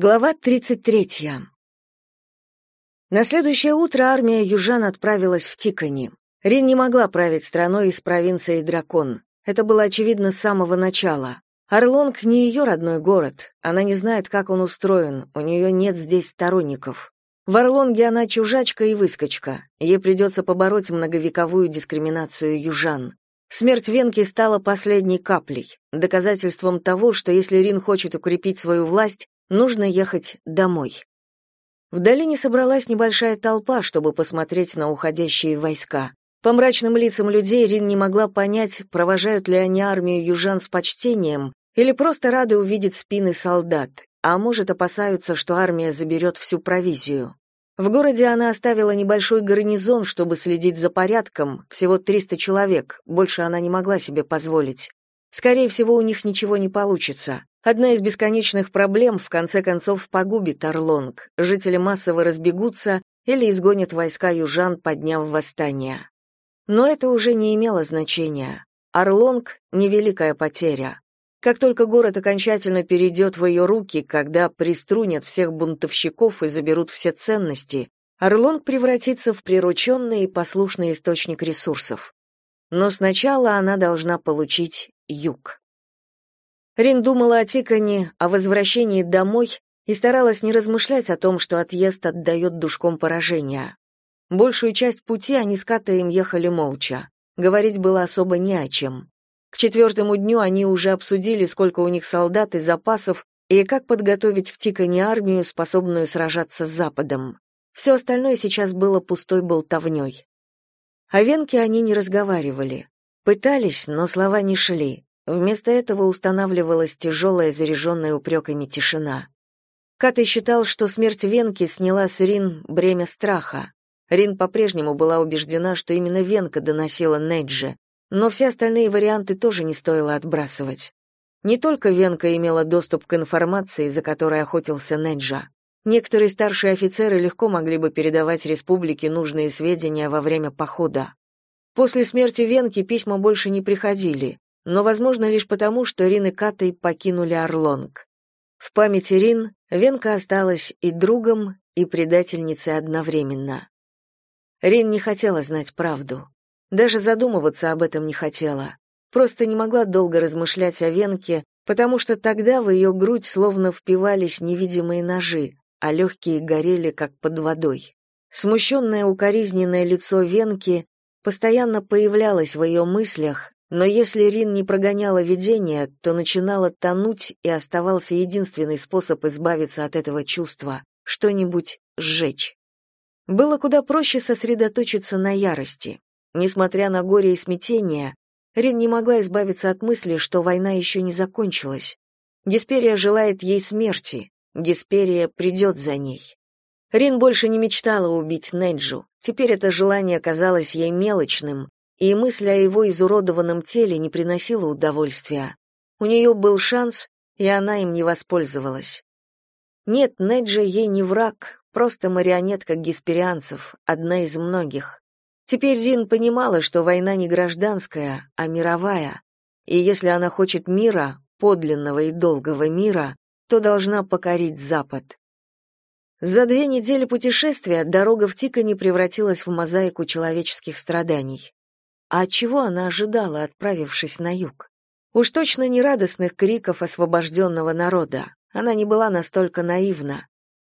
Глава 33. На следующее утро армия южан отправилась в Тикани. Рин не могла править страной из провинции Дракон. Это было очевидно с самого начала. Орлонг не ее родной город. Она не знает, как он устроен. У нее нет здесь сторонников. В Орлонге она чужачка и выскочка. Ей придется побороть многовековую дискриминацию южан. Смерть Венки стала последней каплей, доказательством того, что если Рин хочет укрепить свою власть, Нужно ехать домой. В долине собралась небольшая толпа, чтобы посмотреть на уходящие войска. По мрачным лицам людей Рин не могла понять, провожают ли они армию южан с почтением или просто рады увидеть спины солдат, а может, опасаются, что армия заберет всю провизию. В городе она оставила небольшой гарнизон, чтобы следить за порядком, всего 300 человек, больше она не могла себе позволить. Скорее всего, у них ничего не получится. Одна из бесконечных проблем в конце концов погубит Орлонг. Жители массово разбегутся или изгонят войска южан, подняв восстание. Но это уже не имело значения. Орлонг — невеликая потеря. Как только город окончательно перейдет в ее руки, когда приструнят всех бунтовщиков и заберут все ценности, Орлонг превратится в прирученный и послушный источник ресурсов. Но сначала она должна получить юг. Рин думала о Тикане, о возвращении домой и старалась не размышлять о том, что отъезд отдает душком поражения. Большую часть пути они с Катаем ехали молча. Говорить было особо не о чем. К четвертому дню они уже обсудили, сколько у них солдат и запасов, и как подготовить в Тикане армию, способную сражаться с Западом. Все остальное сейчас было пустой болтовней. О Венке они не разговаривали. Пытались, но слова не шли. Вместо этого устанавливалась тяжелая, заряженная упреками тишина. Катай считал, что смерть Венки сняла с Рин бремя страха. Рин по-прежнему была убеждена, что именно Венка доносила Неджи, но все остальные варианты тоже не стоило отбрасывать. Не только Венка имела доступ к информации, за которой охотился Неджа. Некоторые старшие офицеры легко могли бы передавать республике нужные сведения во время похода. После смерти Венки письма больше не приходили но, возможно, лишь потому, что Рин и Катай покинули Орлонг. В памяти Рин Венка осталась и другом, и предательницей одновременно. Рин не хотела знать правду. Даже задумываться об этом не хотела. Просто не могла долго размышлять о Венке, потому что тогда в ее грудь словно впивались невидимые ножи, а легкие горели, как под водой. Смущенное укоризненное лицо Венки постоянно появлялось в ее мыслях, но если Рин не прогоняла видение, то начинала тонуть, и оставался единственный способ избавиться от этого чувства — что-нибудь сжечь. Было куда проще сосредоточиться на ярости. Несмотря на горе и смятение, Рин не могла избавиться от мысли, что война еще не закончилась. Гесперия желает ей смерти, Гесперия придет за ней. Рин больше не мечтала убить Неджу. Теперь это желание казалось ей мелочным, и мысль о его изуродованном теле не приносила удовольствия. У нее был шанс, и она им не воспользовалась. Нет, Неджа ей не враг, просто марионетка гесперианцев, одна из многих. Теперь Рин понимала, что война не гражданская, а мировая, и если она хочет мира, подлинного и долгого мира, то должна покорить Запад. За две недели путешествия дорога в Тикане превратилась в мозаику человеческих страданий. А чего она ожидала, отправившись на юг? Уж точно не радостных криков освобожденного народа. Она не была настолько наивна.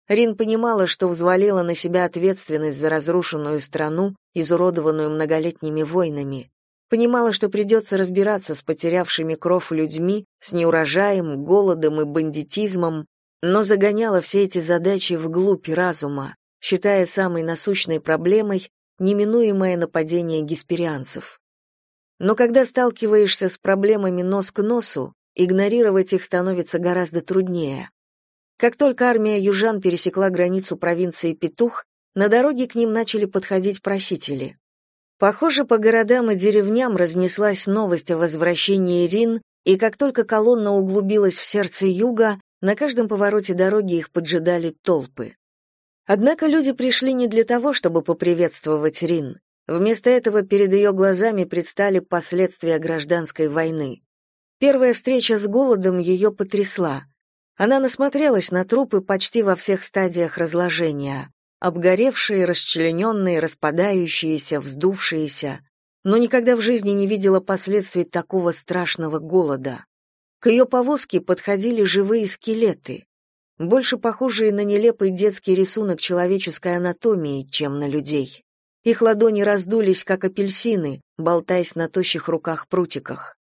Рин понимала, что взвалила на себя ответственность за разрушенную страну, изуродованную многолетними войнами. Понимала, что придется разбираться с потерявшими кров людьми, с неурожаем, голодом и бандитизмом, но загоняла все эти задачи вглубь разума, считая самой насущной проблемой неминуемое нападение гесперианцев. Но когда сталкиваешься с проблемами нос к носу, игнорировать их становится гораздо труднее. Как только армия южан пересекла границу провинции Петух, на дороге к ним начали подходить просители. Похоже, по городам и деревням разнеслась новость о возвращении Рин, и как только колонна углубилась в сердце юга, на каждом повороте дороги их поджидали толпы. Однако люди пришли не для того, чтобы поприветствовать Рин. Вместо этого перед ее глазами предстали последствия гражданской войны. Первая встреча с голодом ее потрясла. Она насмотрелась на трупы почти во всех стадиях разложения. Обгоревшие, расчлененные, распадающиеся, вздувшиеся. Но никогда в жизни не видела последствий такого страшного голода. К ее повозке подходили живые скелеты, больше похожие на нелепый детский рисунок человеческой анатомии, чем на людей. Их ладони раздулись, как апельсины, болтаясь на тощих руках-прутиках.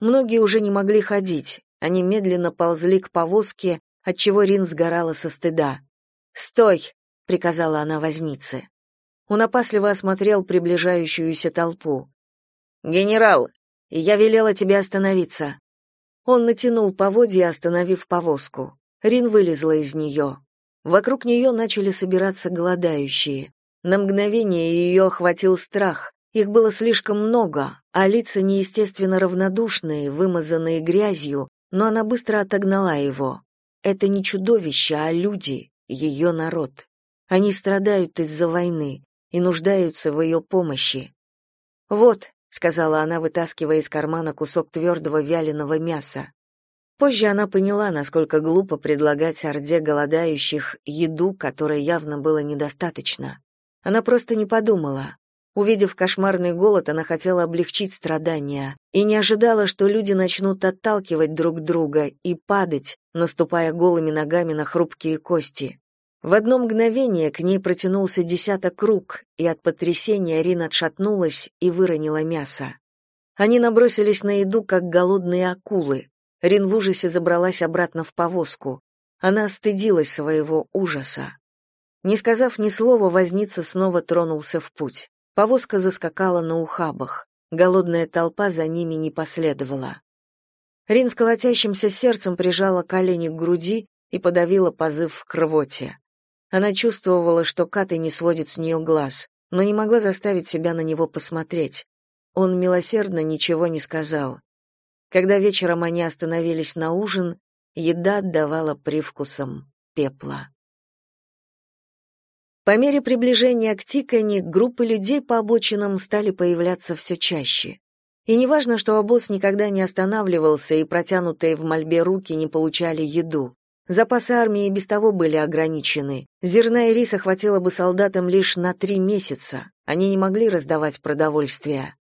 Многие уже не могли ходить, они медленно ползли к повозке, отчего Рин сгорала со стыда. «Стой!» — приказала она вознице. Он опасливо осмотрел приближающуюся толпу. «Генерал, я велела тебе остановиться». Он натянул поводья, остановив повозку. Рин вылезла из нее. Вокруг нее начали собираться голодающие. На мгновение ее охватил страх. Их было слишком много, а лица неестественно равнодушные, вымазанные грязью, но она быстро отогнала его. Это не чудовище, а люди, ее народ. Они страдают из-за войны и нуждаются в ее помощи. «Вот», — сказала она, вытаскивая из кармана кусок твердого вяленого мяса. Позже она поняла, насколько глупо предлагать орде голодающих еду, которой явно было недостаточно. Она просто не подумала. Увидев кошмарный голод, она хотела облегчить страдания и не ожидала, что люди начнут отталкивать друг друга и падать, наступая голыми ногами на хрупкие кости. В одно мгновение к ней протянулся десяток рук, и от потрясения Рин отшатнулась и выронила мясо. Они набросились на еду, как голодные акулы, Рин в ужасе забралась обратно в повозку. Она стыдилась своего ужаса. Не сказав ни слова, возница снова тронулся в путь. Повозка заскакала на ухабах. Голодная толпа за ними не последовала. Рин с колотящимся сердцем прижала колени к груди и подавила позыв к рвоте. Она чувствовала, что Каты не сводит с нее глаз, но не могла заставить себя на него посмотреть. Он милосердно ничего не сказал. Когда вечером они остановились на ужин, еда отдавала привкусом пепла. По мере приближения к Тикани группы людей по обочинам стали появляться все чаще. И неважно, что обоз никогда не останавливался и протянутые в мольбе руки не получали еду. Запасы армии без того были ограничены. Зерна и риса хватило бы солдатам лишь на три месяца. Они не могли раздавать продовольствие.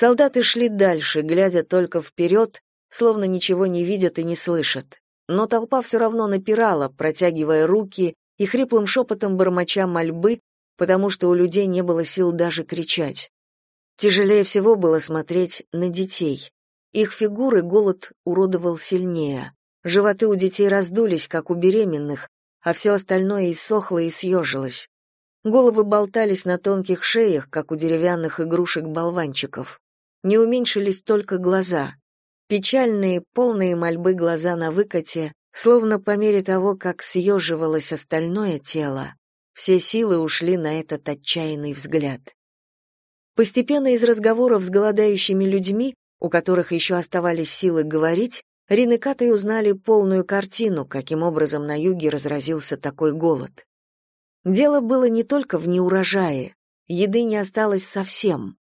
Солдаты шли дальше, глядя только вперед, словно ничего не видят и не слышат. Но толпа все равно напирала, протягивая руки и хриплым шепотом бормоча мольбы, потому что у людей не было сил даже кричать. Тяжелее всего было смотреть на детей. Их фигуры голод уродовал сильнее. Животы у детей раздулись, как у беременных, а все остальное иссохло и съежилось. Головы болтались на тонких шеях, как у деревянных игрушек-болванчиков. Не уменьшились только глаза. Печальные, полные мольбы глаза на выкате, словно по мере того, как съеживалось остальное тело, все силы ушли на этот отчаянный взгляд. Постепенно из разговоров с голодающими людьми, у которых еще оставались силы говорить, Рин и Катай узнали полную картину, каким образом на юге разразился такой голод. Дело было не только в неурожае, еды не осталось совсем.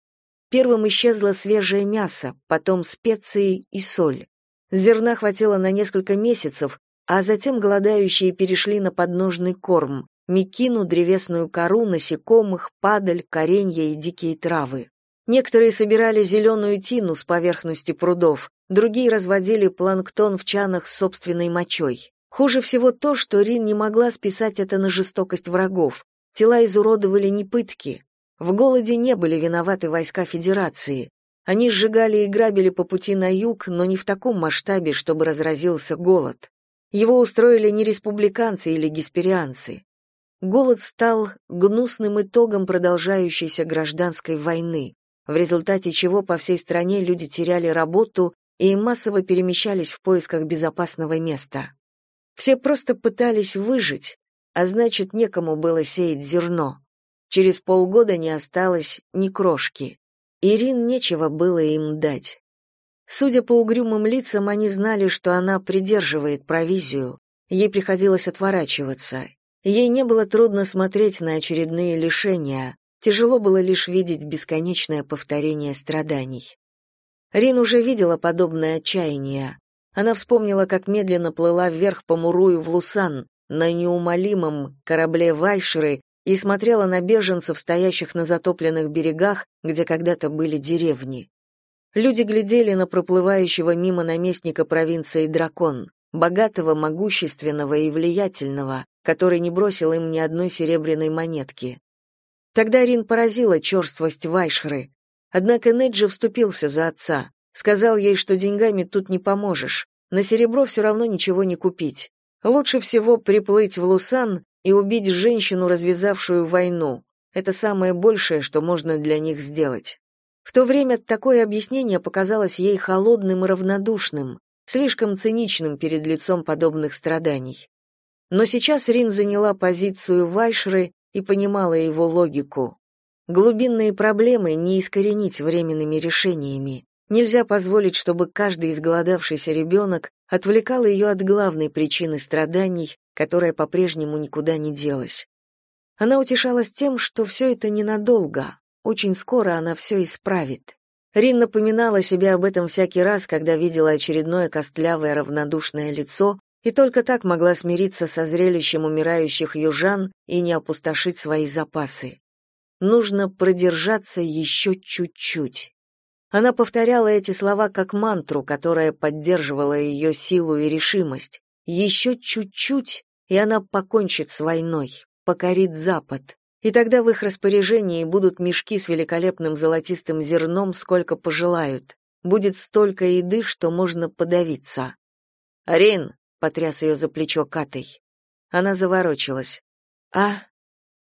Первым исчезло свежее мясо, потом специи и соль. Зерна хватило на несколько месяцев, а затем голодающие перешли на подножный корм, мекину, древесную кору, насекомых, падаль, коренья и дикие травы. Некоторые собирали зеленую тину с поверхности прудов, другие разводили планктон в чанах с собственной мочой. Хуже всего то, что Рин не могла списать это на жестокость врагов. Тела изуродовали не пытки. В голоде не были виноваты войска Федерации. Они сжигали и грабили по пути на юг, но не в таком масштабе, чтобы разразился голод. Его устроили не республиканцы или гесперианцы. Голод стал гнусным итогом продолжающейся гражданской войны, в результате чего по всей стране люди теряли работу и массово перемещались в поисках безопасного места. Все просто пытались выжить, а значит, некому было сеять зерно. Через полгода не осталось ни крошки. Ирин нечего было им дать. Судя по угрюмым лицам, они знали, что она придерживает провизию. Ей приходилось отворачиваться. Ей не было трудно смотреть на очередные лишения. Тяжело было лишь видеть бесконечное повторение страданий. Рин уже видела подобное отчаяние. Она вспомнила, как медленно плыла вверх по Мурую в Лусан, на неумолимом корабле Вайшеры, и смотрела на беженцев, стоящих на затопленных берегах, где когда-то были деревни. Люди глядели на проплывающего мимо наместника провинции Дракон, богатого, могущественного и влиятельного, который не бросил им ни одной серебряной монетки. Тогда Рин поразила черствость Вайшры. Однако Неджи вступился за отца, сказал ей, что деньгами тут не поможешь, на серебро все равно ничего не купить. Лучше всего приплыть в Лусан и убить женщину, развязавшую войну. Это самое большее, что можно для них сделать. В то время такое объяснение показалось ей холодным и равнодушным, слишком циничным перед лицом подобных страданий. Но сейчас Рин заняла позицию Вайшры и понимала его логику. Глубинные проблемы не искоренить временными решениями. Нельзя позволить, чтобы каждый изголодавшийся ребенок отвлекал ее от главной причины страданий, которая по-прежнему никуда не делась. Она утешалась тем, что все это ненадолго, очень скоро она все исправит. Рин напоминала себе об этом всякий раз, когда видела очередное костлявое равнодушное лицо, и только так могла смириться со зрелищем умирающих южан и не опустошить свои запасы. Нужно продержаться еще чуть-чуть. Она повторяла эти слова как мантру, которая поддерживала ее силу и решимость. Еще чуть-чуть, и она покончит с войной, покорит Запад. И тогда в их распоряжении будут мешки с великолепным золотистым зерном, сколько пожелают. Будет столько еды, что можно подавиться. «Рин!» — потряс ее за плечо Катой. Она заворочилась. «А?»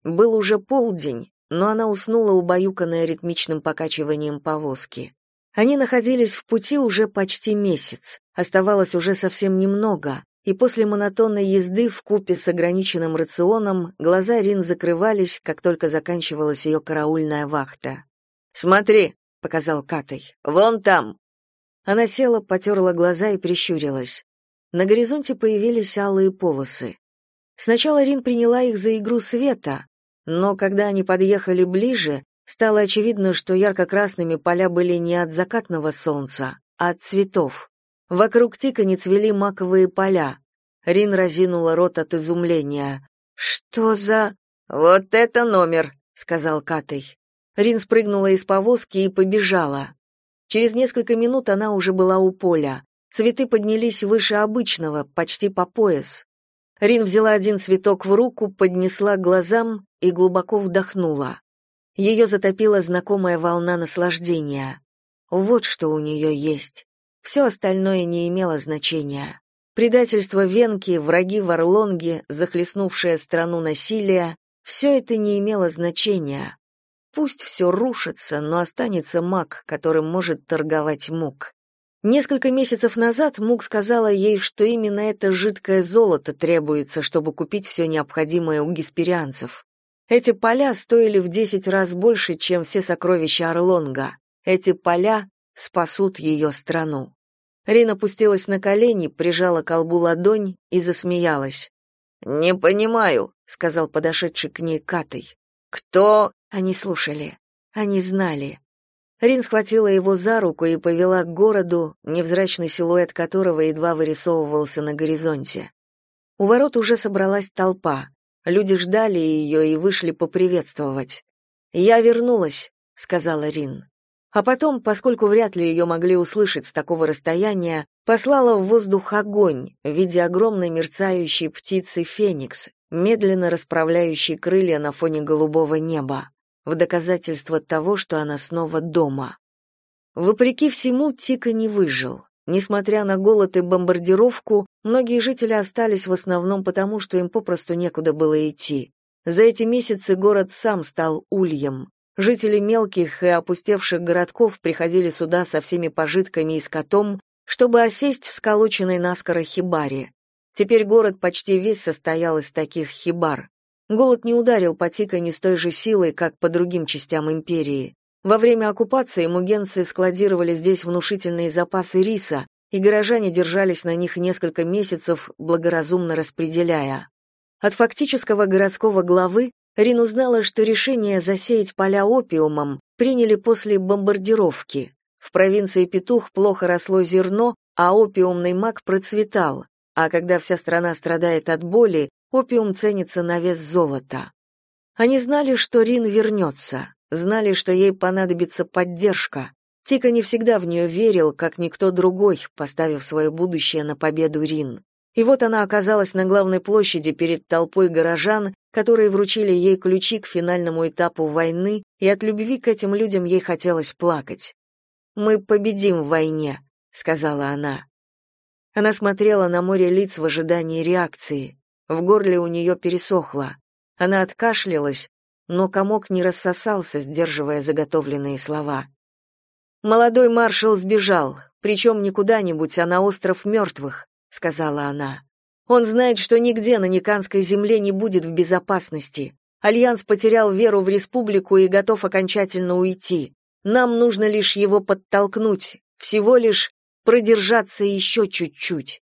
Был уже полдень, но она уснула, убаюканная ритмичным покачиванием повозки. Они находились в пути уже почти месяц. Оставалось уже совсем немного, и после монотонной езды в купе с ограниченным рационом глаза Рин закрывались, как только заканчивалась ее караульная вахта. «Смотри», — показал Катай, — «вон там». Она села, потерла глаза и прищурилась. На горизонте появились алые полосы. Сначала Рин приняла их за игру света, но когда они подъехали ближе, стало очевидно, что ярко-красными поля были не от закатного солнца, а от цветов. Вокруг Тикани цвели маковые поля. Рин разинула рот от изумления. «Что за...» «Вот это номер!» — сказал Катей. Рин спрыгнула из повозки и побежала. Через несколько минут она уже была у поля. Цветы поднялись выше обычного, почти по пояс. Рин взяла один цветок в руку, поднесла к глазам и глубоко вдохнула. Ее затопила знакомая волна наслаждения. Вот что у нее есть. Все остальное не имело значения. Предательство Венки, враги в Орлонге, захлестнувшее страну насилия — все это не имело значения. Пусть все рушится, но останется маг, которым может торговать Мук. Несколько месяцев назад Мук сказала ей, что именно это жидкое золото требуется, чтобы купить все необходимое у гесперианцев. Эти поля стоили в десять раз больше, чем все сокровища Орлонга. Эти поля спасут ее страну. Рина опустилась на колени, прижала к колбу ладонь и засмеялась. «Не понимаю», — сказал подошедший к ней Катай. «Кто?» Они слушали. Они знали. Рин схватила его за руку и повела к городу, невзрачный силуэт которого едва вырисовывался на горизонте. У ворот уже собралась толпа. Люди ждали ее и вышли поприветствовать. «Я вернулась», — сказала Рин а потом, поскольку вряд ли ее могли услышать с такого расстояния, послала в воздух огонь в виде огромной мерцающей птицы Феникс, медленно расправляющей крылья на фоне голубого неба, в доказательство того, что она снова дома. Вопреки всему, Тика не выжил. Несмотря на голод и бомбардировку, многие жители остались в основном потому, что им попросту некуда было идти. За эти месяцы город сам стал ульем, Жители мелких и опустевших городков приходили сюда со всеми пожитками и скотом, чтобы осесть в сколоченной наскоро хибаре. Теперь город почти весь состоял из таких хибар. Голод не ударил по Тикане с той же силой, как по другим частям империи. Во время оккупации мугенцы складировали здесь внушительные запасы риса, и горожане держались на них несколько месяцев, благоразумно распределяя. От фактического городского главы Рин узнала, что решение засеять поля опиумом приняли после бомбардировки. В провинции Петух плохо росло зерно, а опиумный мак процветал, а когда вся страна страдает от боли, опиум ценится на вес золота. Они знали, что Рин вернется, знали, что ей понадобится поддержка. Тика не всегда в нее верил, как никто другой, поставив свое будущее на победу Рин. И вот она оказалась на главной площади перед толпой горожан, которые вручили ей ключи к финальному этапу войны, и от любви к этим людям ей хотелось плакать. «Мы победим в войне», — сказала она. Она смотрела на море лиц в ожидании реакции. В горле у нее пересохло. Она откашлялась, но комок не рассосался, сдерживая заготовленные слова. «Молодой маршал сбежал, причем не куда-нибудь, а на остров мертвых», — сказала она. «Он знает, что нигде на Никанской земле не будет в безопасности. Альянс потерял веру в республику и готов окончательно уйти. Нам нужно лишь его подтолкнуть, всего лишь продержаться еще чуть-чуть.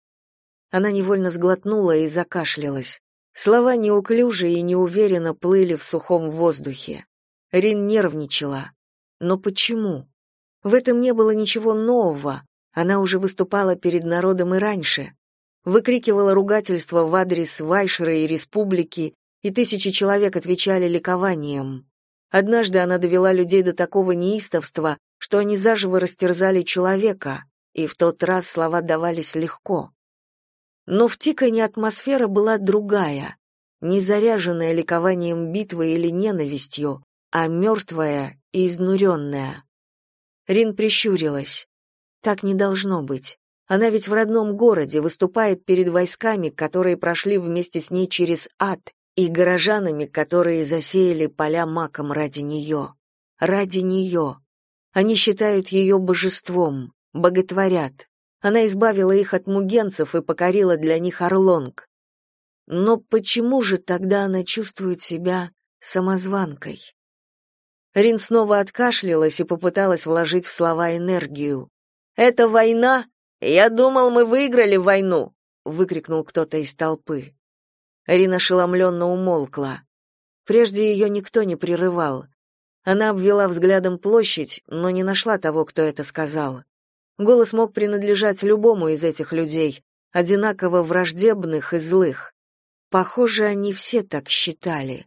Она невольно сглотнула и закашлялась. Слова неуклюже и неуверенно плыли в сухом воздухе. Рин нервничала. Но почему? В этом не было ничего нового. Она уже выступала перед народом и раньше. Выкрикивала ругательства в адрес Вайшера и республики, и тысячи человек отвечали ликованием. Однажды она довела людей до такого неистовства, что они заживо растерзали человека, и в тот раз слова давались легко. Но в Тикане атмосфера была другая, не заряженная ликованием битвы или ненавистью, а мертвая и изнуренная. Рин прищурилась. Так не должно быть. Она ведь в родном городе выступает перед войсками, которые прошли вместе с ней через ад, и горожанами, которые засеяли поля маком ради нее. Ради нее. Они считают ее божеством, боготворят. Она избавила их от мугенцев и покорила для них Орлонг. Но почему же тогда она чувствует себя самозванкой? Рин снова откашлялась и попыталась вложить в слова энергию. «Это война? Я думал, мы выиграли войну!» — выкрикнул кто-то из толпы. Рина ошеломленно умолкла. Прежде ее никто не прерывал. Она обвела взглядом площадь, но не нашла того, кто это сказал. Голос мог принадлежать любому из этих людей, одинаково враждебных и злых. Похоже, они все так считали.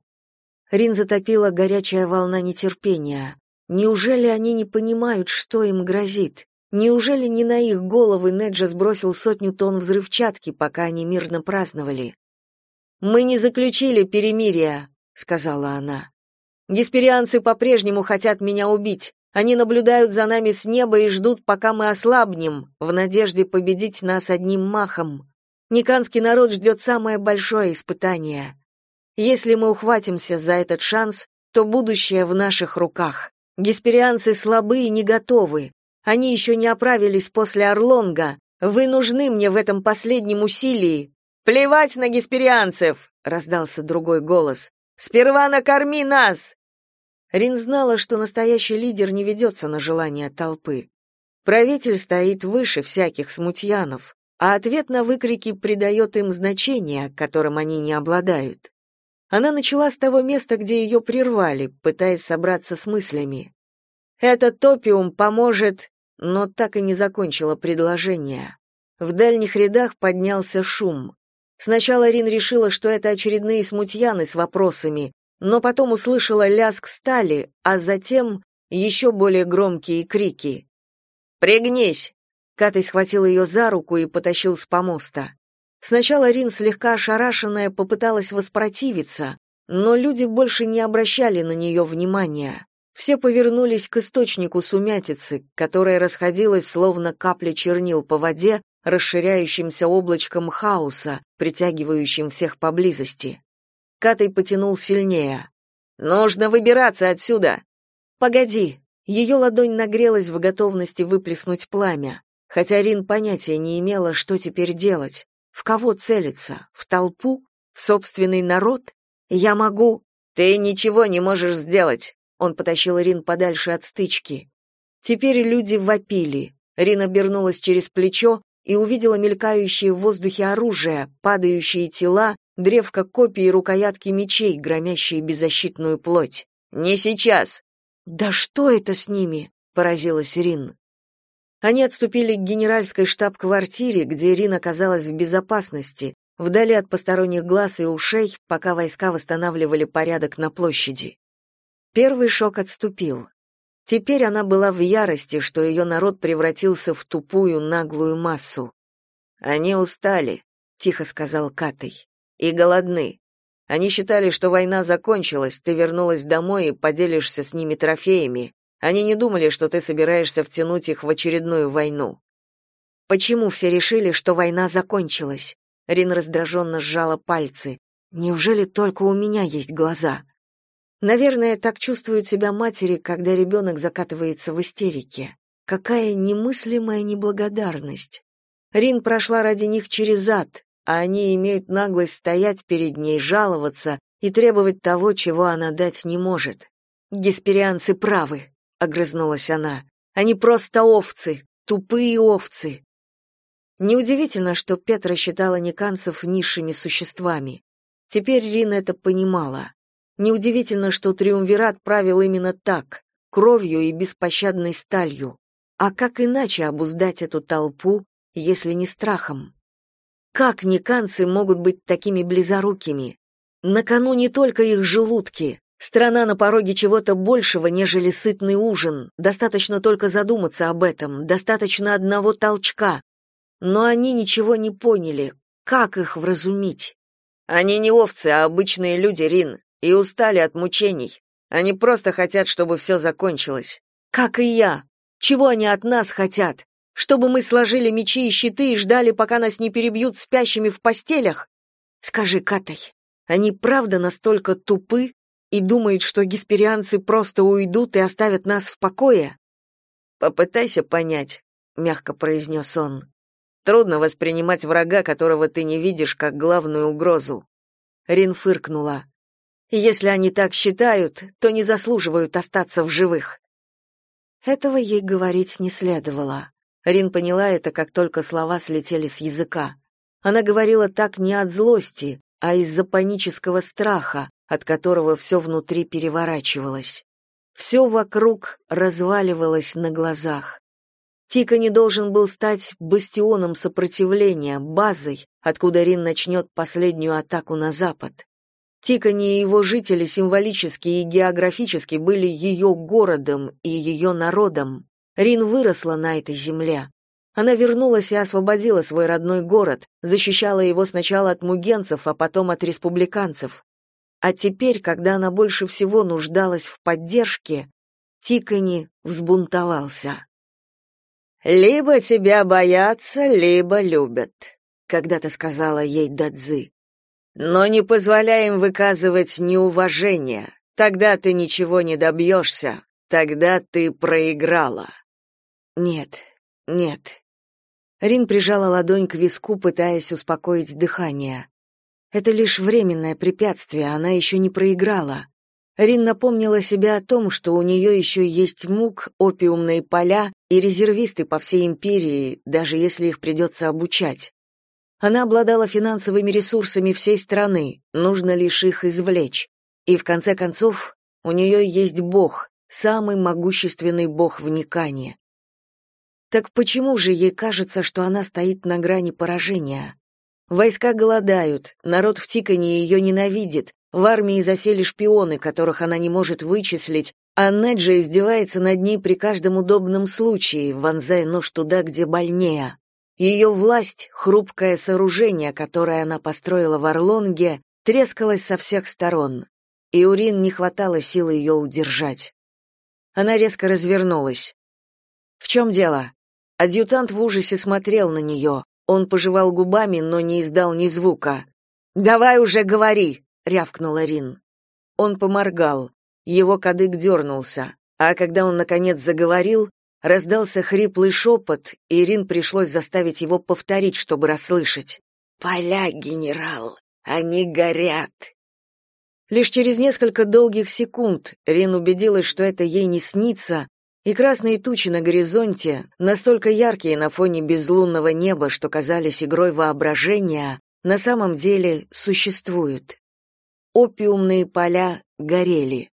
Рин затопила горячая волна нетерпения. Неужели они не понимают, что им грозит? Неужели не на их головы Неджа сбросил сотню тонн взрывчатки, пока они мирно праздновали? Мы не заключили перемирия, сказала она. Гесперианцы по-прежнему хотят меня убить. Они наблюдают за нами с неба и ждут, пока мы ослабнем, в надежде победить нас одним махом. Никанский народ ждет самое большое испытание. Если мы ухватимся за этот шанс, то будущее в наших руках. Гесперианцы слабы и не готовы. Они еще не оправились после Орлонга. Вы нужны мне в этом последнем усилии, «Плевать на гесперианцев!» — раздался другой голос. «Сперва накорми нас!» Рин знала, что настоящий лидер не ведется на желание толпы. Правитель стоит выше всяких смутьянов, а ответ на выкрики придает им значение, которым они не обладают. Она начала с того места, где ее прервали, пытаясь собраться с мыслями. «Этот топиум поможет...» но так и не закончила предложение. В дальних рядах поднялся шум. Сначала Рин решила, что это очередные смутьяны с вопросами, но потом услышала лязг стали, а затем еще более громкие крики. «Пригнись!» Катей схватил ее за руку и потащил с помоста. Сначала Рин, слегка ошарашенная, попыталась воспротивиться, но люди больше не обращали на нее внимания. Все повернулись к источнику сумятицы, которая расходилась словно капля чернил по воде, расширяющимся облачком хаоса, притягивающим всех поблизости. Катай потянул сильнее. «Нужно выбираться отсюда!» «Погоди!» Ее ладонь нагрелась в готовности выплеснуть пламя, хотя Рин понятия не имела, что теперь делать. В кого целиться? В толпу? В собственный народ? Я могу... Ты ничего не можешь сделать. Он потащил Рин подальше от стычки. Теперь люди вопили. Рин обернулась через плечо и увидела мелькающие в воздухе оружие, падающие тела, древко копий и рукоятки мечей, громящие беззащитную плоть. «Не сейчас!» «Да что это с ними?» — поразилась Рин. Они отступили к генеральской штаб-квартире, где Рин оказалась в безопасности, вдали от посторонних глаз и ушей, пока войска восстанавливали порядок на площади. Первый шок отступил. Теперь она была в ярости, что ее народ превратился в тупую, наглую массу. «Они устали», — тихо сказал Катей, — «и голодны. Они считали, что война закончилась, ты вернулась домой и поделишься с ними трофеями. Они не думали, что ты собираешься втянуть их в очередную войну». «Почему все решили, что война закончилась?» Рин раздраженно сжала пальцы. «Неужели только у меня есть глаза?» Наверное, так чувствуют себя матери, когда ребенок закатывается в истерике. Какая немыслимая неблагодарность. Рин прошла ради них через ад, а они имеют наглость стоять перед ней, жаловаться и требовать того, чего она дать не может. «Гесперианцы правы», — огрызнулась она. «Они просто овцы, тупые овцы». Неудивительно, что Петра считала никанцев низшими существами. Теперь Рин это понимала. Неудивительно, что триумвират правил именно так, кровью и беспощадной сталью. А как иначе обуздать эту толпу, если не страхом? Как никанцы могут быть такими близорукими? На кону не только их желудки. Страна на пороге чего-то большего, нежели сытный ужин. Достаточно только задуматься об этом, достаточно одного толчка. Но они ничего не поняли. Как их вразумить? Они не овцы, а обычные люди, Рин и устали от мучений. Они просто хотят, чтобы все закончилось. Как и я. Чего они от нас хотят? Чтобы мы сложили мечи и щиты и ждали, пока нас не перебьют спящими в постелях? Скажи, Катай, они правда настолько тупы и думают, что гесперианцы просто уйдут и оставят нас в покое? Попытайся понять, мягко произнес он. Трудно воспринимать врага, которого ты не видишь, как главную угрозу. Рин фыркнула. Если они так считают, то не заслуживают остаться в живых. Этого ей говорить не следовало. Рин поняла это, как только слова слетели с языка. Она говорила так не от злости, а из-за панического страха, от которого все внутри переворачивалось. Все вокруг разваливалось на глазах. Тика не должен был стать бастионом сопротивления, базой, откуда Рин начнет последнюю атаку на запад. Тикани и его жители символически и географически были ее городом и ее народом. Рин выросла на этой земле. Она вернулась и освободила свой родной город, защищала его сначала от мугенцев, а потом от республиканцев. А теперь, когда она больше всего нуждалась в поддержке, Тикани взбунтовался. «Либо тебя боятся, либо любят», — когда-то сказала ей Дадзы. Но не позволяй им выказывать неуважение. Тогда ты ничего не добьешься. Тогда ты проиграла. Нет, нет. Рин прижала ладонь к виску, пытаясь успокоить дыхание. Это лишь временное препятствие, она еще не проиграла. Рин напомнила себе о том, что у нее еще есть мук, опиумные поля и резервисты по всей империи, даже если их придется обучать. Она обладала финансовыми ресурсами всей страны, нужно лишь их извлечь. И в конце концов, у нее есть бог, самый могущественный бог в Никане. Так почему же ей кажется, что она стоит на грани поражения? Войска голодают, народ в Тикане ее ненавидит, в армии засели шпионы, которых она не может вычислить, а Неджа издевается над ней при каждом удобном случае, вонзая нож туда, где больнее. Ее власть, хрупкое сооружение, которое она построила в Орлонге, трескалось со всех сторон, и Урин не хватало сил ее удержать. Она резко развернулась. «В чем дело?» Адъютант в ужасе смотрел на нее. Он пожевал губами, но не издал ни звука. «Давай уже говори!» — рявкнула Рин. Он поморгал. Его кадык дернулся. А когда он, наконец, заговорил, Раздался хриплый шепот, и Ирин пришлось заставить его повторить, чтобы расслышать. «Поля, генерал, они горят!» Лишь через несколько долгих секунд Рин убедилась, что это ей не снится, и красные тучи на горизонте, настолько яркие на фоне безлунного неба, что казались игрой воображения, на самом деле существуют. Опиумные поля горели.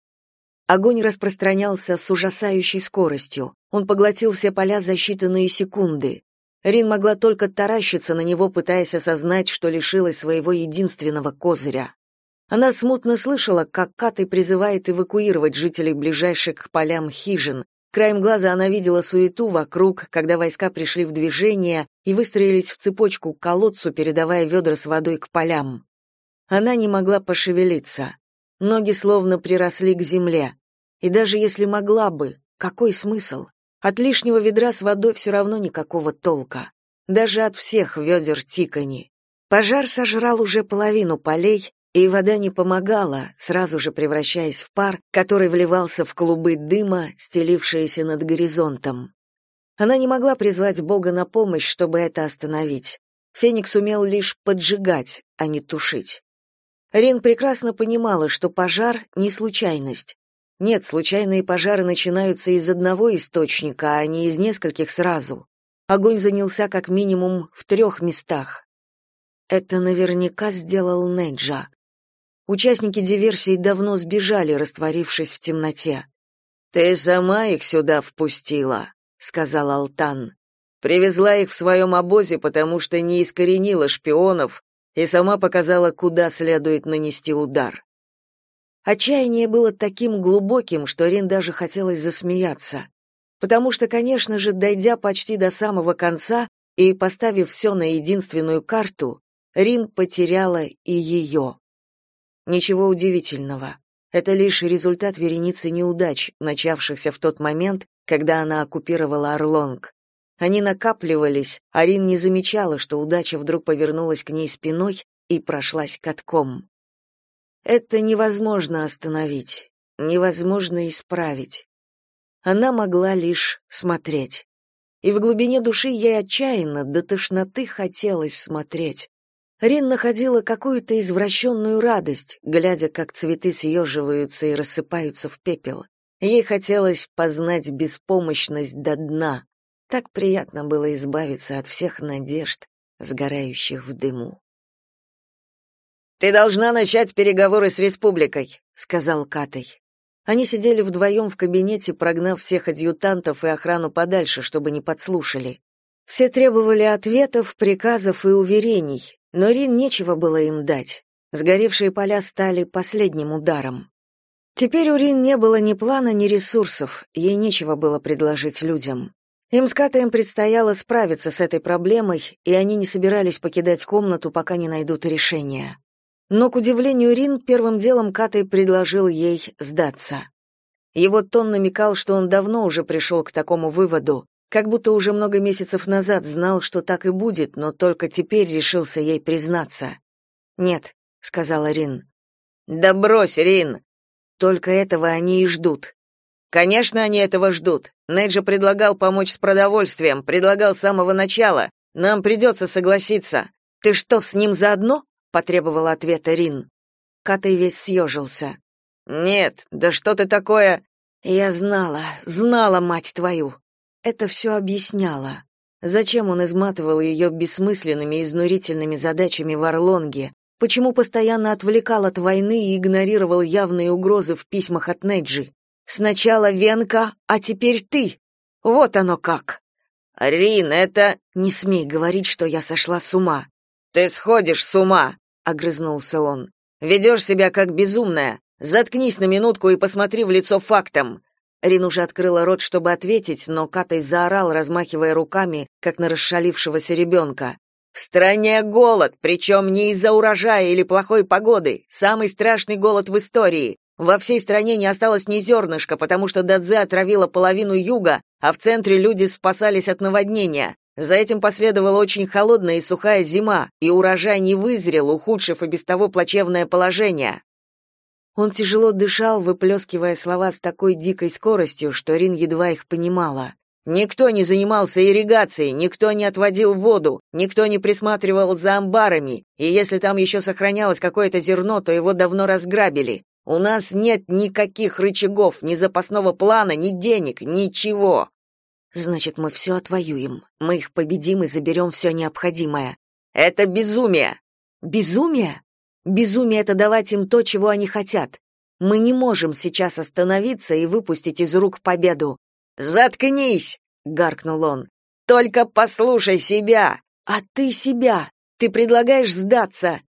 Огонь распространялся с ужасающей скоростью. Он поглотил все поля за считанные секунды. Рин могла только таращиться на него, пытаясь осознать, что лишилась своего единственного козыря. Она смутно слышала, как Катай призывает эвакуировать жителей ближайших к полям хижин. Краем глаза она видела суету вокруг, когда войска пришли в движение и выстроились в цепочку к колодцу, передавая ведра с водой к полям. Она не могла пошевелиться. Ноги словно приросли к земле. И даже если могла бы, какой смысл? От лишнего ведра с водой все равно никакого толка. Даже от всех ведер тикани. Пожар сожрал уже половину полей, и вода не помогала, сразу же превращаясь в пар, который вливался в клубы дыма, стелившиеся над горизонтом. Она не могла призвать Бога на помощь, чтобы это остановить. Феникс умел лишь поджигать, а не тушить. Рин прекрасно понимала, что пожар — не случайность. Нет, случайные пожары начинаются из одного источника, а не из нескольких сразу. Огонь занялся как минимум в трех местах. Это наверняка сделал Неджа. Участники диверсии давно сбежали, растворившись в темноте. «Ты сама их сюда впустила», — сказал Алтан. «Привезла их в своем обозе, потому что не искоренила шпионов и сама показала, куда следует нанести удар. Отчаяние было таким глубоким, что Рин даже хотелось засмеяться. Потому что, конечно же, дойдя почти до самого конца и поставив все на единственную карту, Рин потеряла и ее. Ничего удивительного. Это лишь результат вереницы неудач, начавшихся в тот момент, когда она оккупировала Орлонг. Они накапливались, а Рин не замечала, что удача вдруг повернулась к ней спиной и прошлась катком. Это невозможно остановить, невозможно исправить. Она могла лишь смотреть. И в глубине души ей отчаянно, до тошноты хотелось смотреть. Рин находила какую-то извращенную радость, глядя, как цветы съеживаются и рассыпаются в пепел. Ей хотелось познать беспомощность до дна, так приятно было избавиться от всех надежд, сгорающих в дыму. «Ты должна начать переговоры с республикой», — сказал Катай. Они сидели вдвоем в кабинете, прогнав всех адъютантов и охрану подальше, чтобы не подслушали. Все требовали ответов, приказов и уверений, но Рин нечего было им дать. Сгоревшие поля стали последним ударом. Теперь у Рин не было ни плана, ни ресурсов, ей нечего было предложить людям. Им с Катаем предстояло справиться с этой проблемой, и они не собирались покидать комнату, пока не найдут решения. Но, к удивлению Рин, первым делом Катай предложил ей сдаться. Его тон намекал, что он давно уже пришел к такому выводу, как будто уже много месяцев назад знал, что так и будет, но только теперь решился ей признаться. «Нет», — сказала Рин. «Да брось, Рин!» «Только этого они и ждут. Конечно, они этого ждут. Неджа предлагал помочь с продовольствием, предлагал с самого начала. Нам придется согласиться. Ты что, с ним заодно? потребовала ответа Рин. Катай весь съежился. Нет, да что ты такое? Я знала, знала, мать твою. Это все объясняло. Зачем он изматывал ее бессмысленными и изнурительными задачами в Орлонге? Почему постоянно отвлекал от войны и игнорировал явные угрозы в письмах от Неджи? Сначала Венка, а теперь ты. Вот оно как. Рин, это не смей говорить, что я сошла с ума. Ты сходишь с ума, огрызнулся он. Ведешь себя как безумная. Заткнись на минутку и посмотри в лицо фактам. Рин уже открыла рот, чтобы ответить, но Катай заорал, размахивая руками, как на расшалившегося ребенка. В стране голод, причем не из-за урожая или плохой погоды, самый страшный голод в истории. Во всей стране не осталось ни зернышка, потому что Дадзе отравила половину юга, а в центре люди спасались от наводнения. За этим последовала очень холодная и сухая зима, и урожай не вызрел, ухудшив и без того плачевное положение. Он тяжело дышал, выплескивая слова с такой дикой скоростью, что Рин едва их понимала. Никто не занимался ирригацией, никто не отводил воду, никто не присматривал за амбарами, и если там еще сохранялось какое-то зерно, то его давно разграбили. У нас нет никаких рычагов, ни запасного плана, ни денег, ничего. Значит, мы все отвоюем. Мы их победим и заберем все необходимое. Это безумие. Безумие? Безумие это давать им то, чего они хотят. Мы не можем сейчас остановиться и выпустить из рук победу. Заткнись, гаркнул он. Только послушай себя. А ты себя. Ты предлагаешь сдаться.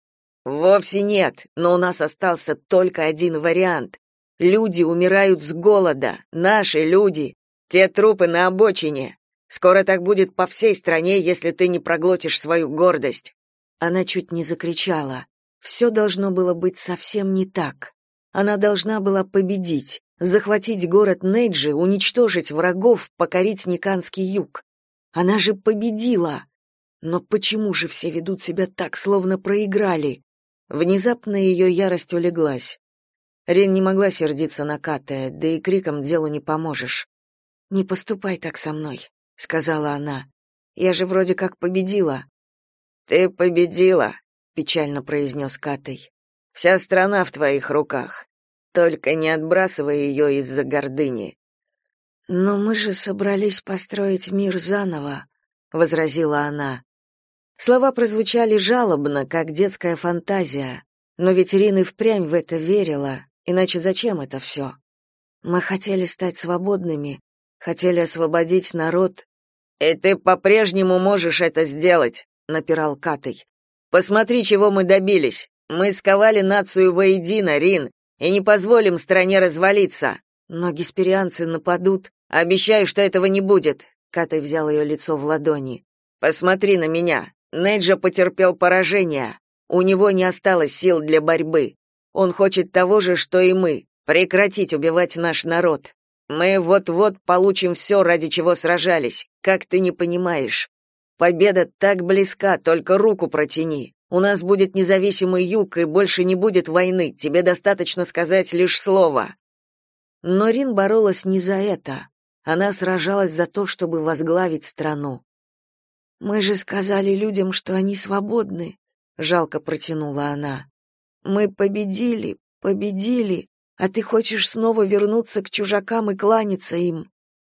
Вовсе нет, но у нас остался только один вариант. Люди умирают с голода, наши люди, те трупы на обочине. Скоро так будет по всей стране, если ты не проглотишь свою гордость. Она чуть не закричала. Все должно было быть совсем не так. Она должна была победить, захватить город Нейджи, уничтожить врагов, покорить Никанский юг. Она же победила. Но почему же все ведут себя так, словно проиграли? Внезапно ее ярость улеглась. Рен не могла сердиться на Катая, да и криком делу не поможешь. «Не поступай так со мной», — сказала она. «Я же вроде как победила». «Ты победила», — печально произнес Катай. «Вся страна в твоих руках. Только не отбрасывай ее из-за гордыни». «Но мы же собрались построить мир заново», — возразила она. Слова прозвучали жалобно, как детская фантазия, но ведь впрямь в это верила, иначе зачем это все? Мы хотели стать свободными, хотели освободить народ. И ты по-прежнему можешь это сделать, напирал Катей. Посмотри, чего мы добились. Мы сковали нацию воедино, Рин, и не позволим стране развалиться. Но гесперианцы нападут. Обещаю, что этого не будет. Катай взял ее лицо в ладони. Посмотри на меня. Неджа потерпел поражение. У него не осталось сил для борьбы. Он хочет того же, что и мы прекратить убивать наш народ. Мы вот-вот получим все, ради чего сражались. Как ты не понимаешь? Победа так близка, только руку протяни. У нас будет независимый юг, и больше не будет войны. Тебе достаточно сказать лишь слово. Но Рин боролась не за это. Она сражалась за то, чтобы возглавить страну. Мы же сказали людям, что они свободны, жалко протянула она. Мы победили, победили, а ты хочешь снова вернуться к чужакам и кланяться им.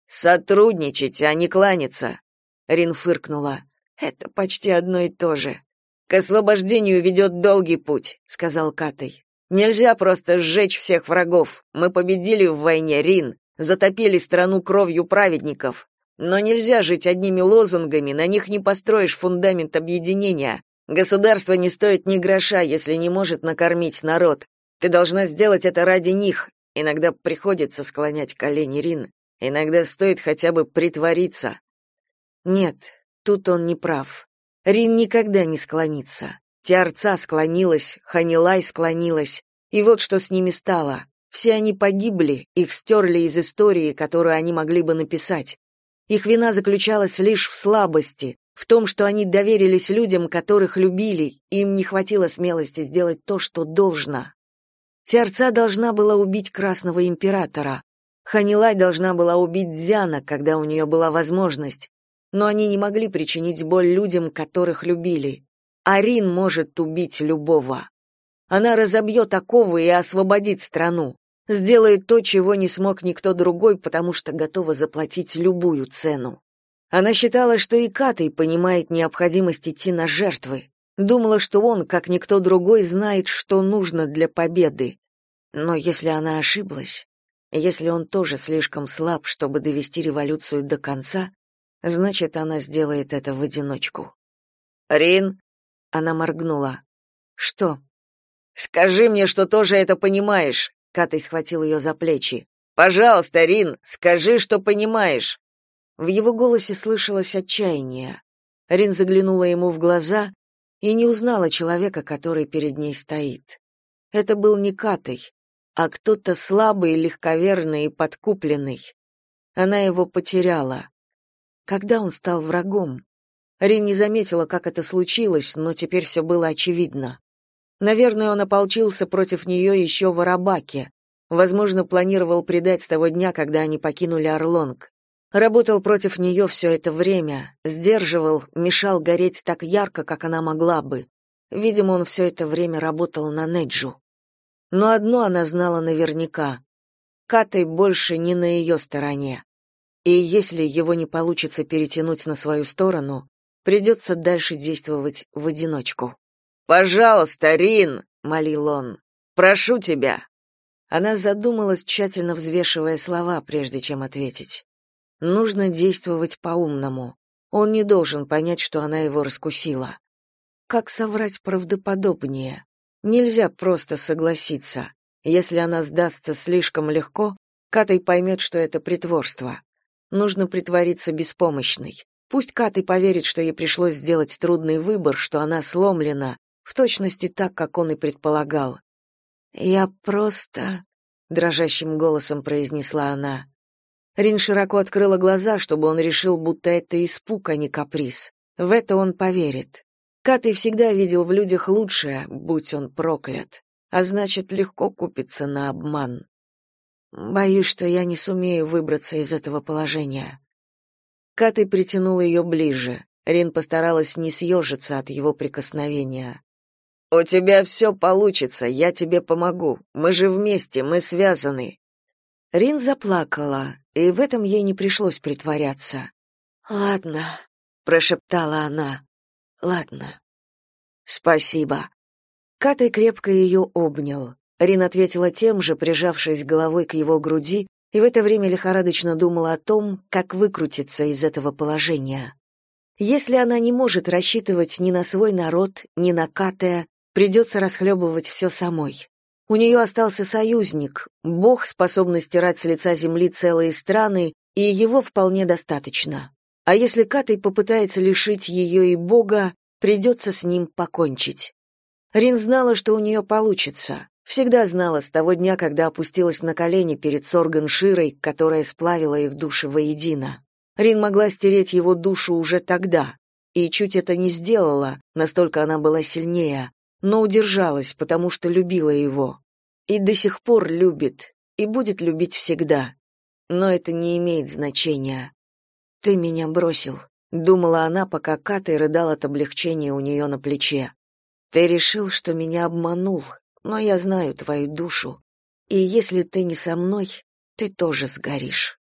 Сотрудничать, а не кланяться, Рин фыркнула. Это почти одно и то же. К освобождению ведет долгий путь, сказал Катай. Нельзя просто сжечь всех врагов. Мы победили в войне, Рин, затопили страну кровью праведников. Но нельзя жить одними лозунгами, на них не построишь фундамент объединения. Государство не стоит ни гроша, если не может накормить народ. Ты должна сделать это ради них. Иногда приходится склонять колени, Рин. Иногда стоит хотя бы притвориться. Нет, тут он не прав. Рин никогда не склонится. Тиарца склонилась, Ханилай склонилась, и вот что с ними стало. Все они погибли, их стерли из истории, которую они могли бы написать. Их вина заключалась лишь в слабости, в том, что они доверились людям, которых любили, и им не хватило смелости сделать то, что должно. Тиарца должна была убить Красного Императора. Ханилай должна была убить Зяна, когда у нее была возможность но они не могли причинить боль людям, которых любили. Арин может убить любого. Она разобьет оковы и освободит страну. Сделает то, чего не смог никто другой, потому что готова заплатить любую цену. Она считала, что и Катай понимает необходимость идти на жертвы. Думала, что он, как никто другой, знает, что нужно для победы. Но если она ошиблась, если он тоже слишком слаб, чтобы довести революцию до конца, Значит, она сделает это в одиночку. Рин, она моргнула. Что? Скажи мне, что тоже это понимаешь. Катай схватил ее за плечи. Пожалуйста, Рин, скажи, что понимаешь. В его голосе слышалось отчаяние. Рин заглянула ему в глаза и не узнала человека, который перед ней стоит. Это был не Катай, а кто-то слабый, легковерный и подкупленный. Она его потеряла. Когда он стал врагом? Рин не заметила, как это случилось, но теперь все было очевидно. Наверное, он ополчился против нее еще в Арабаке. Возможно, планировал предать с того дня, когда они покинули Орлонг. Работал против нее все это время, сдерживал, мешал гореть так ярко, как она могла бы. Видимо, он все это время работал на Неджу. Но одно она знала наверняка. Катай больше не на ее стороне. И если его не получится перетянуть на свою сторону, придется дальше действовать в одиночку. «Пожалуйста, Рин!» — молил он. «Прошу тебя!» Она задумалась, тщательно взвешивая слова, прежде чем ответить. Нужно действовать по-умному. Он не должен понять, что она его раскусила. Как соврать правдоподобнее? Нельзя просто согласиться. Если она сдастся слишком легко, Катай поймет, что это притворство. Нужно притвориться беспомощной. Пусть Катай поверит, что ей пришлось сделать трудный выбор, что она сломлена, в точности так, как он и предполагал. «Я просто...» — дрожащим голосом произнесла она. Рин широко открыла глаза, чтобы он решил, будто это испуг, а не каприз. В это он поверит. Катай всегда видел в людях лучшее, будь он проклят, а значит, легко купиться на обман. Боюсь, что я не сумею выбраться из этого положения. Катай притянул ее ближе. Рин постаралась не съежиться от его прикосновения. «У тебя все получится, я тебе помогу. Мы же вместе, мы связаны». Рин заплакала, и в этом ей не пришлось притворяться. «Ладно», — прошептала она. «Ладно». «Спасибо». Катай крепко ее обнял. Рин ответила тем же, прижавшись головой к его груди, и в это время лихорадочно думала о том, как выкрутиться из этого положения. Если она не может рассчитывать ни на свой народ, ни на Катая, придется расхлебывать все самой. У нее остался союзник, бог, способный стирать с лица земли целые страны, и его вполне достаточно. А если Катай попытается лишить ее и бога, придется с ним покончить. Рин знала, что у нее получится. Всегда знала с того дня, когда опустилась на колени перед Сорган Широй, которая сплавила их души воедино. Рин могла стереть его душу уже тогда, и чуть это не сделала, настолько она была сильнее, но удержалась, потому что любила его. И до сих пор любит, и будет любить всегда. Но это не имеет значения. «Ты меня бросил», — думала она, пока Катай рыдал от облегчения у нее на плече. «Ты решил, что меня обманул, но я знаю твою душу, и если ты не со мной, ты тоже сгоришь».